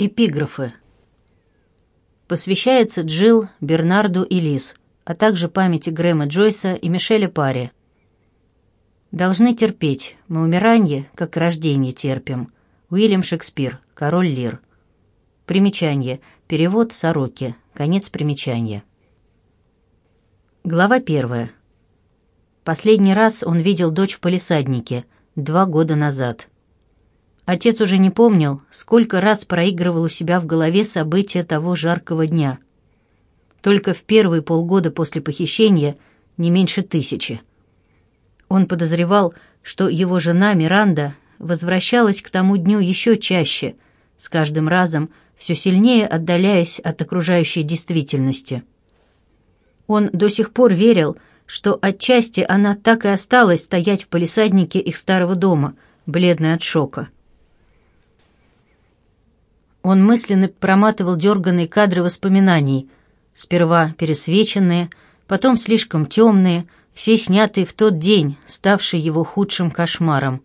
Эпиграфы. Посвящается Джилл, Бернарду и Лиз, а также памяти Грэма Джойса и Мишеля Парри. «Должны терпеть. Мы умиранье, как рождение терпим». Уильям Шекспир, «Король Лир». Примечание. Перевод Сороки. Конец примечания. Глава первая. Последний раз он видел дочь в палисаднике, два года назад – Отец уже не помнил, сколько раз проигрывал у себя в голове события того жаркого дня. Только в первые полгода после похищения не меньше тысячи. Он подозревал, что его жена Миранда возвращалась к тому дню еще чаще, с каждым разом все сильнее отдаляясь от окружающей действительности. Он до сих пор верил, что отчасти она так и осталась стоять в палисаднике их старого дома, бледная от шока. Он мысленно проматывал дерганные кадры воспоминаний, сперва пересвеченные, потом слишком темные, все снятые в тот день, ставший его худшим кошмаром.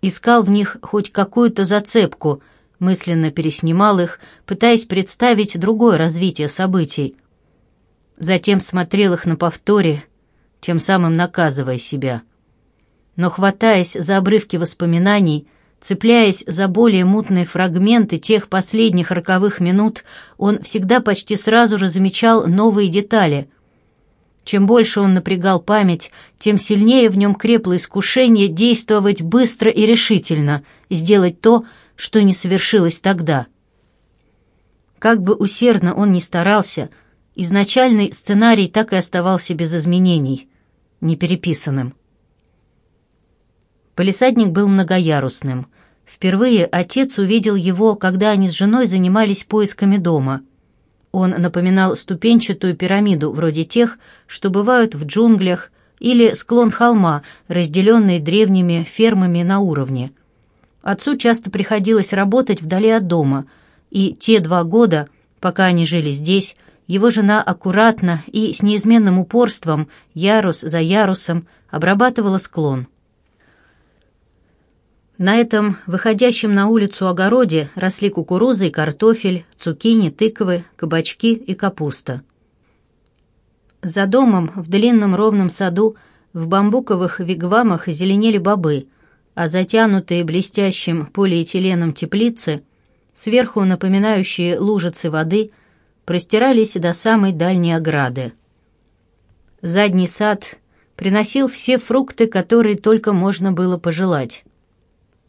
Искал в них хоть какую-то зацепку, мысленно переснимал их, пытаясь представить другое развитие событий. Затем смотрел их на повторе, тем самым наказывая себя. Но, хватаясь за обрывки воспоминаний, Цепляясь за более мутные фрагменты тех последних роковых минут, он всегда почти сразу же замечал новые детали. Чем больше он напрягал память, тем сильнее в нем крепло искушение действовать быстро и решительно, сделать то, что не совершилось тогда. Как бы усердно он ни старался, изначальный сценарий так и оставался без изменений, непереписанным. переписанным. Полисадник был многоярусным. Впервые отец увидел его, когда они с женой занимались поисками дома. Он напоминал ступенчатую пирамиду, вроде тех, что бывают в джунглях, или склон холма, разделенный древними фермами на уровне. Отцу часто приходилось работать вдали от дома, и те два года, пока они жили здесь, его жена аккуратно и с неизменным упорством, ярус за ярусом, обрабатывала склон – на этом выходящем на улицу огороде росли кукуруза и картофель, цукини, тыквы, кабачки и капуста. За домом в длинном ровном саду в бамбуковых вигвамах зеленели бобы, а затянутые блестящим полиэтиленом теплицы, сверху напоминающие лужицы воды, простирались до самой дальней ограды. Задний сад приносил все фрукты, которые только можно было пожелать.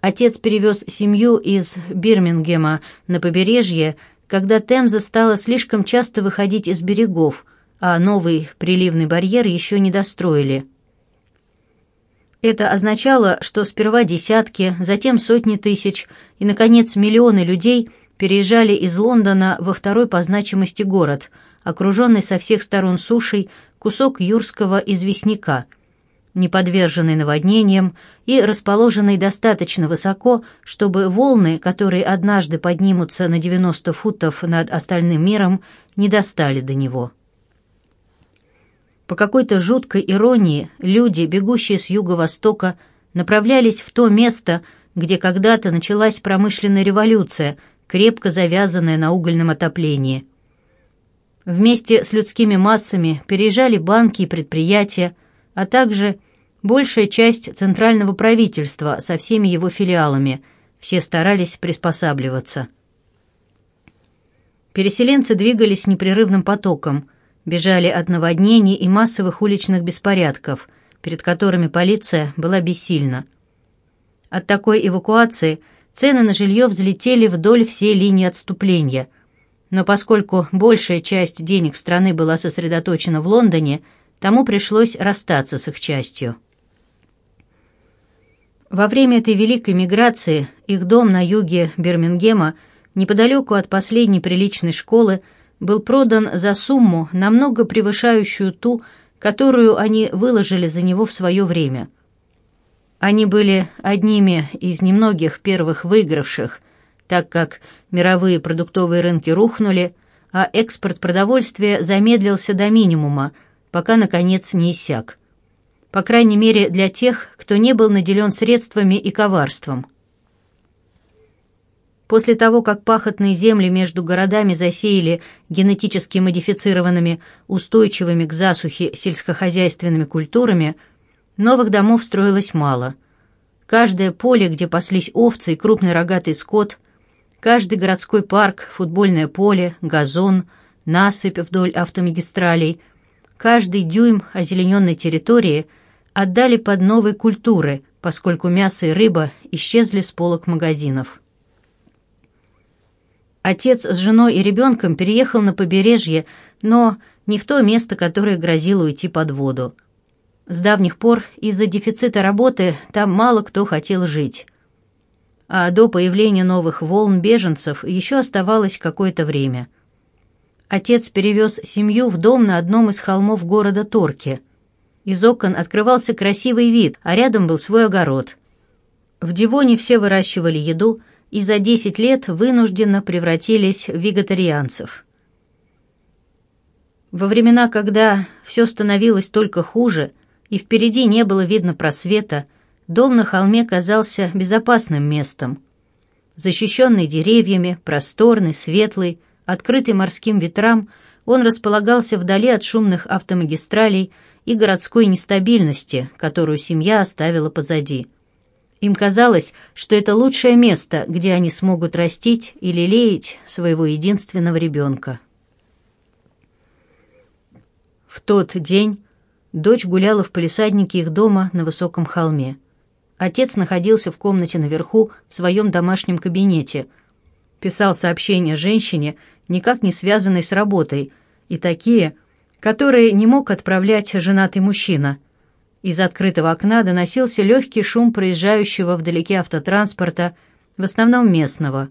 Отец перевез семью из Бирмингема на побережье, когда Темза стала слишком часто выходить из берегов, а новый приливный барьер еще не достроили. Это означало, что сперва десятки, затем сотни тысяч и, наконец, миллионы людей переезжали из Лондона во второй по значимости город, окруженный со всех сторон сушей, кусок юрского известняка – не подверженный наводнениям и расположенный достаточно высоко, чтобы волны, которые однажды поднимутся на 90 футов над остальным миром, не достали до него. По какой-то жуткой иронии люди, бегущие с юго-востока, направлялись в то место, где когда-то началась промышленная революция, крепко завязанная на угольном отоплении. Вместе с людскими массами переезжали банки и предприятия, а также большая часть центрального правительства со всеми его филиалами. Все старались приспосабливаться. Переселенцы двигались непрерывным потоком, бежали от наводнений и массовых уличных беспорядков, перед которыми полиция была бессильна. От такой эвакуации цены на жилье взлетели вдоль всей линии отступления. Но поскольку большая часть денег страны была сосредоточена в Лондоне – тому пришлось расстаться с их частью. Во время этой великой миграции их дом на юге Бирмингема, неподалеку от последней приличной школы, был продан за сумму, намного превышающую ту, которую они выложили за него в свое время. Они были одними из немногих первых выигравших, так как мировые продуктовые рынки рухнули, а экспорт продовольствия замедлился до минимума – пока, наконец, не иссяк. По крайней мере, для тех, кто не был наделен средствами и коварством. После того, как пахотные земли между городами засеяли генетически модифицированными, устойчивыми к засухе сельскохозяйственными культурами, новых домов строилось мало. Каждое поле, где паслись овцы и крупный рогатый скот, каждый городской парк, футбольное поле, газон, насыпь вдоль автомагистралей – каждый дюйм озелененной территории отдали под новые культуры, поскольку мясо и рыба исчезли с полок магазинов. Отец с женой и ребенком переехал на побережье, но не в то место, которое грозило уйти под воду. С давних пор из-за дефицита работы там мало кто хотел жить. А до появления новых волн беженцев еще оставалось какое-то время. Отец перевез семью в дом на одном из холмов города Торки. Из окон открывался красивый вид, а рядом был свой огород. В Дивоне все выращивали еду и за 10 лет вынужденно превратились в вегетарианцев. Во времена, когда все становилось только хуже и впереди не было видно просвета, дом на холме казался безопасным местом. Защищенный деревьями, просторный, светлый – открытый морским ветрам, он располагался вдали от шумных автомагистралей и городской нестабильности, которую семья оставила позади. Им казалось, что это лучшее место, где они смогут растить или лелеять своего единственного ребенка. В тот день дочь гуляла в палисаднике их дома на высоком холме. Отец находился в комнате наверху в своем домашнем кабинете – писал сообщения женщине, никак не связанной с работой, и такие, которые не мог отправлять женатый мужчина. Из открытого окна доносился легкий шум проезжающего вдалеке автотранспорта, в основном местного.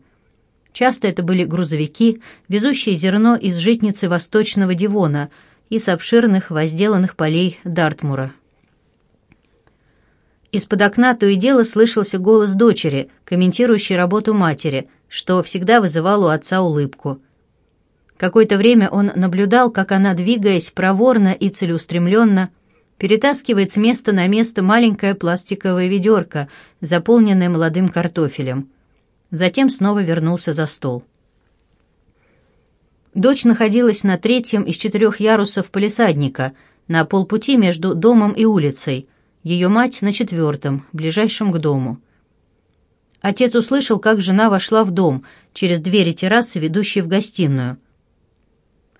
Часто это были грузовики, везущие зерно из житницы Восточного Дивона и с обширных возделанных полей Дартмура. Из-под окна то и дело слышался голос дочери, комментирующий работу матери – что всегда вызывало у отца улыбку. Какое-то время он наблюдал, как она, двигаясь проворно и целеустремленно, перетаскивает с места на место маленькое пластиковое ведерко, заполненное молодым картофелем. Затем снова вернулся за стол. Дочь находилась на третьем из четырех ярусов полисадника, на полпути между домом и улицей. Ее мать на четвертом, ближайшем к дому – Отец услышал, как жена вошла в дом через двери террасы, ведущие в гостиную.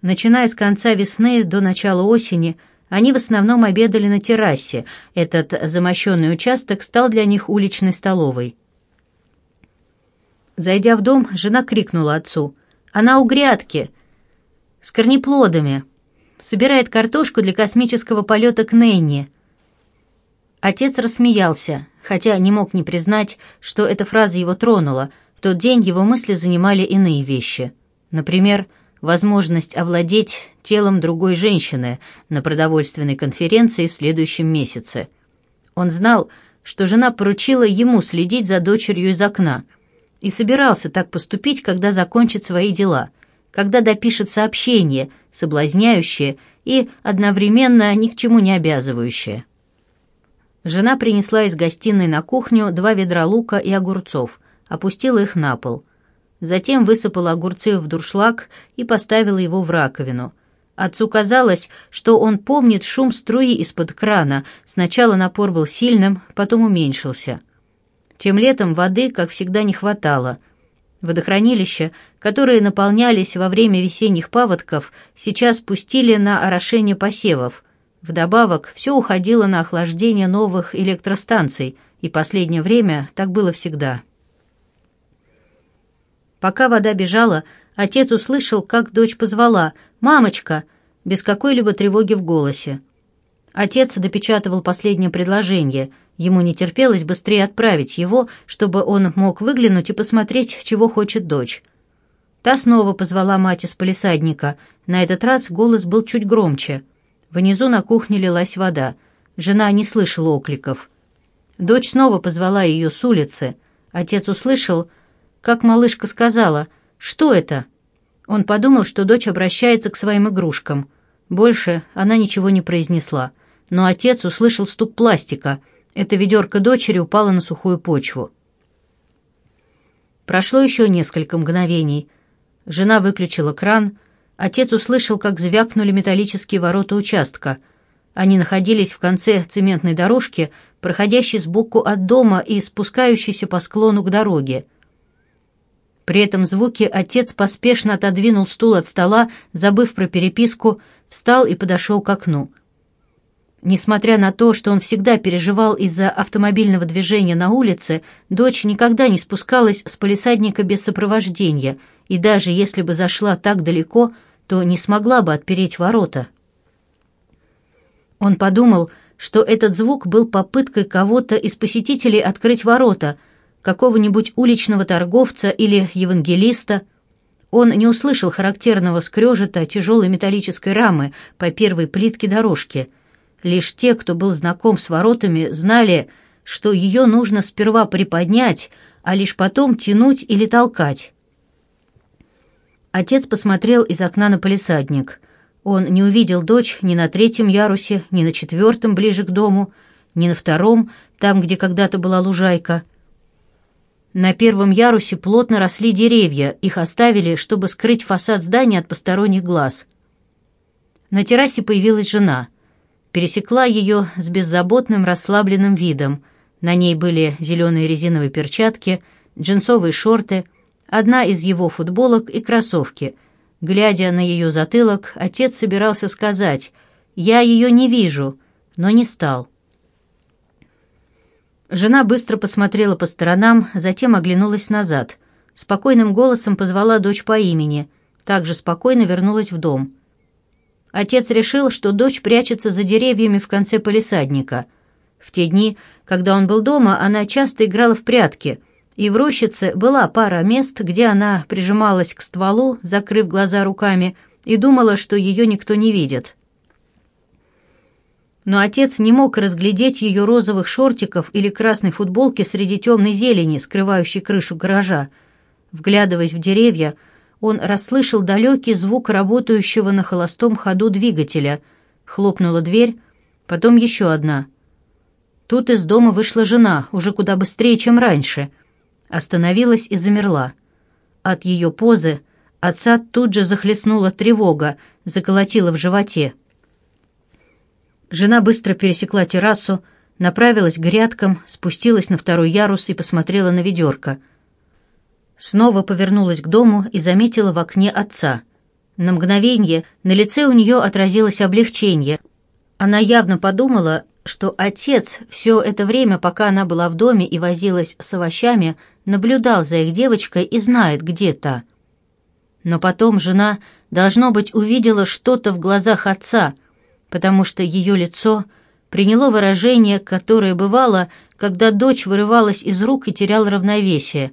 Начиная с конца весны до начала осени, они в основном обедали на террасе. Этот замощенный участок стал для них уличной столовой. Зайдя в дом, жена крикнула отцу. «Она у грядки! С корнеплодами! Собирает картошку для космического полета к Нэнни!» Отец рассмеялся хотя не мог не признать, что эта фраза его тронула, в тот день его мысли занимали иные вещи. Например, возможность овладеть телом другой женщины на продовольственной конференции в следующем месяце. Он знал, что жена поручила ему следить за дочерью из окна и собирался так поступить, когда закончит свои дела, когда допишет сообщение, соблазняющее и одновременно ни к чему не обязывающее. Жена принесла из гостиной на кухню два ведра лука и огурцов, опустила их на пол. Затем высыпала огурцы в дуршлаг и поставила его в раковину. Отцу казалось, что он помнит шум струи из-под крана. Сначала напор был сильным, потом уменьшился. Тем летом воды, как всегда, не хватало. Водохранилища, которые наполнялись во время весенних паводков, сейчас пустили на орошение посевов – Вдобавок, все уходило на охлаждение новых электростанций, и последнее время так было всегда. Пока вода бежала, отец услышал, как дочь позвала «Мамочка!» без какой-либо тревоги в голосе. Отец допечатывал последнее предложение. Ему не терпелось быстрее отправить его, чтобы он мог выглянуть и посмотреть, чего хочет дочь. Та снова позвала мать из полисадника. На этот раз голос был чуть громче – Внизу на кухне лилась вода. Жена не слышала окликов. Дочь снова позвала ее с улицы. Отец услышал, как малышка сказала «Что это?». Он подумал, что дочь обращается к своим игрушкам. Больше она ничего не произнесла. Но отец услышал стук пластика. Эта ведерко дочери упала на сухую почву. Прошло еще несколько мгновений. Жена выключила кран — Отец услышал, как звякнули металлические ворота участка. Они находились в конце цементной дорожки, проходящей сбоку от дома и спускающейся по склону к дороге. При этом звуке отец поспешно отодвинул стул от стола, забыв про переписку, встал и подошел к окну. Несмотря на то, что он всегда переживал из-за автомобильного движения на улице, дочь никогда не спускалась с полисадника без сопровождения, и даже если бы зашла так далеко, то не смогла бы отпереть ворота. Он подумал, что этот звук был попыткой кого-то из посетителей открыть ворота, какого-нибудь уличного торговца или евангелиста. Он не услышал характерного скрежета тяжелой металлической рамы по первой плитке дорожки. Лишь те, кто был знаком с воротами, знали, что ее нужно сперва приподнять, а лишь потом тянуть или толкать. Отец посмотрел из окна на полисадник. Он не увидел дочь ни на третьем ярусе, ни на четвертом, ближе к дому, ни на втором, там, где когда-то была лужайка. На первом ярусе плотно росли деревья, их оставили, чтобы скрыть фасад здания от посторонних глаз. На террасе появилась жена. Пересекла ее с беззаботным расслабленным видом. На ней были зеленые резиновые перчатки, джинсовые шорты — одна из его футболок и кроссовки. Глядя на ее затылок, отец собирался сказать «Я ее не вижу», но не стал. Жена быстро посмотрела по сторонам, затем оглянулась назад. Спокойным голосом позвала дочь по имени, также спокойно вернулась в дом. Отец решил, что дочь прячется за деревьями в конце полисадника. В те дни, когда он был дома, она часто играла в прятки — и в рощице была пара мест, где она прижималась к стволу, закрыв глаза руками, и думала, что ее никто не видит. Но отец не мог разглядеть ее розовых шортиков или красной футболки среди темной зелени, скрывающей крышу гаража. Вглядываясь в деревья, он расслышал далекий звук работающего на холостом ходу двигателя. Хлопнула дверь, потом еще одна. Тут из дома вышла жена, уже куда быстрее, чем раньше — остановилась и замерла. От ее позы отца тут же захлестнула тревога, заколотила в животе. Жена быстро пересекла террасу, направилась к грядкам, спустилась на второй ярус и посмотрела на ведерко. Снова повернулась к дому и заметила в окне отца. На мгновение на лице у нее отразилось облегчение. Она явно подумала, что отец все это время, пока она была в доме и возилась с овощами, наблюдал за их девочкой и знает, где-то. Но потом жена, должно быть, увидела что-то в глазах отца, потому что ее лицо приняло выражение, которое бывало, когда дочь вырывалась из рук и терял равновесие.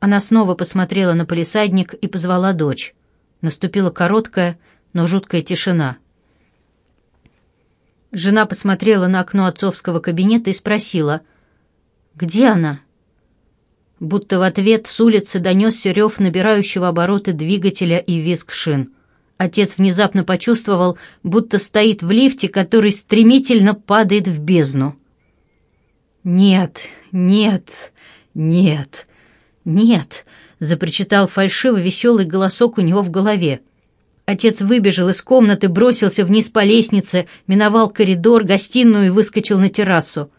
Она снова посмотрела на полисадник и позвала дочь. Наступила короткая, но жуткая тишина — Жена посмотрела на окно отцовского кабинета и спросила, «Где она?» Будто в ответ с улицы донесся рев набирающего обороты двигателя и визг шин. Отец внезапно почувствовал, будто стоит в лифте, который стремительно падает в бездну. «Нет, нет, нет, нет!» — запричитал фальшиво веселый голосок у него в голове. Отец выбежал из комнаты, бросился вниз по лестнице, миновал коридор, гостиную и выскочил на террасу.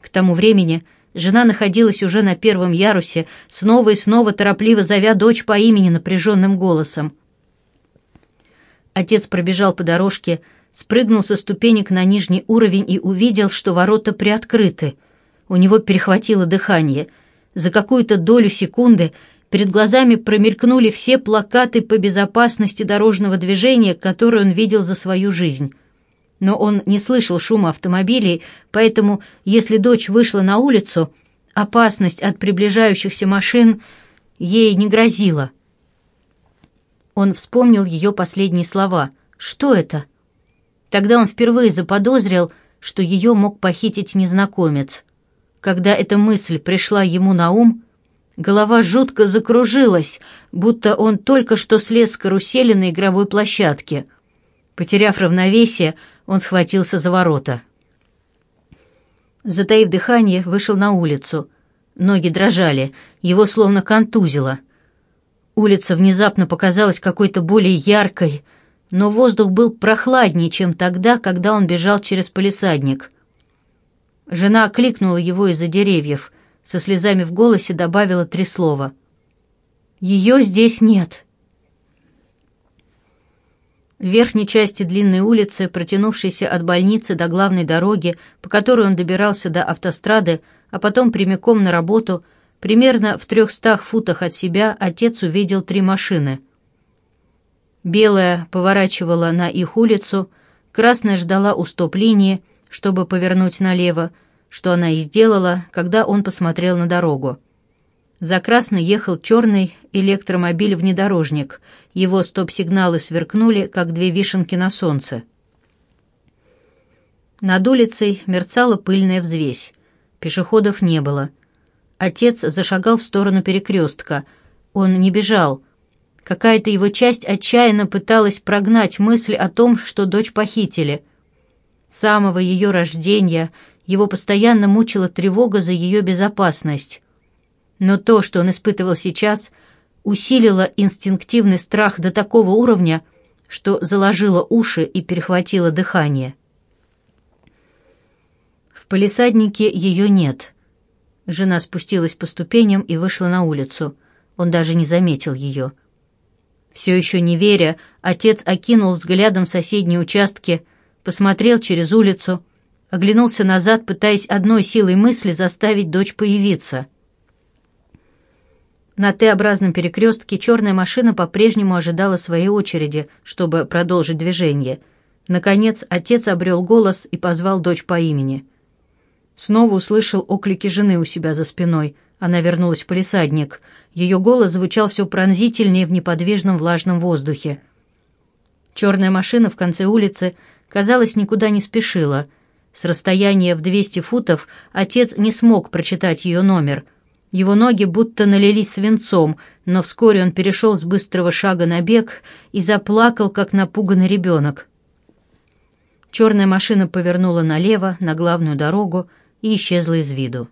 К тому времени жена находилась уже на первом ярусе, снова и снова торопливо зовя дочь по имени напряженным голосом. Отец пробежал по дорожке, спрыгнул со ступенек на нижний уровень и увидел, что ворота приоткрыты. У него перехватило дыхание. За какую-то долю секунды Перед глазами промелькнули все плакаты по безопасности дорожного движения, которые он видел за свою жизнь. Но он не слышал шума автомобилей, поэтому, если дочь вышла на улицу, опасность от приближающихся машин ей не грозила. Он вспомнил ее последние слова. «Что это?» Тогда он впервые заподозрил, что ее мог похитить незнакомец. Когда эта мысль пришла ему на ум, Голова жутко закружилась, будто он только что слез с карусели на игровой площадке. Потеряв равновесие, он схватился за ворота. Затаив дыхание, вышел на улицу. Ноги дрожали, его словно контузило. Улица внезапно показалась какой-то более яркой, но воздух был прохладнее, чем тогда, когда он бежал через палисадник. Жена окликнула его из-за деревьев — со слезами в голосе добавила три слова. «Ее здесь нет». В верхней части длинной улицы, протянувшейся от больницы до главной дороги, по которой он добирался до автострады, а потом прямиком на работу, примерно в трехстах футах от себя отец увидел три машины. Белая поворачивала на их улицу, красная ждала у стоп-линии, чтобы повернуть налево, что она и сделала, когда он посмотрел на дорогу. За красный ехал черный электромобиль-внедорожник. Его стоп-сигналы сверкнули, как две вишенки на солнце. Над улицей мерцала пыльная взвесь. Пешеходов не было. Отец зашагал в сторону перекрестка. Он не бежал. Какая-то его часть отчаянно пыталась прогнать мысль о том, что дочь похитили. С самого ее рождения его постоянно мучила тревога за ее безопасность. Но то, что он испытывал сейчас, усилило инстинктивный страх до такого уровня, что заложило уши и перехватило дыхание. В палисаднике ее нет. Жена спустилась по ступеням и вышла на улицу. Он даже не заметил ее. Все еще не веря, отец окинул взглядом соседние участки, посмотрел через улицу, оглянулся назад, пытаясь одной силой мысли заставить дочь появиться. На Т-образном перекрестке черная машина по-прежнему ожидала своей очереди, чтобы продолжить движение. Наконец, отец обрел голос и позвал дочь по имени. Снова услышал оклики жены у себя за спиной. Она вернулась в полисадник. Ее голос звучал все пронзительнее в неподвижном влажном воздухе. Черная машина в конце улицы, казалось, никуда не спешила — с расстояния в 200 футов отец не смог прочитать ее номер. Его ноги будто налились свинцом, но вскоре он перешел с быстрого шага на бег и заплакал, как напуганный ребенок. Черная машина повернула налево, на главную дорогу, и исчезла из виду.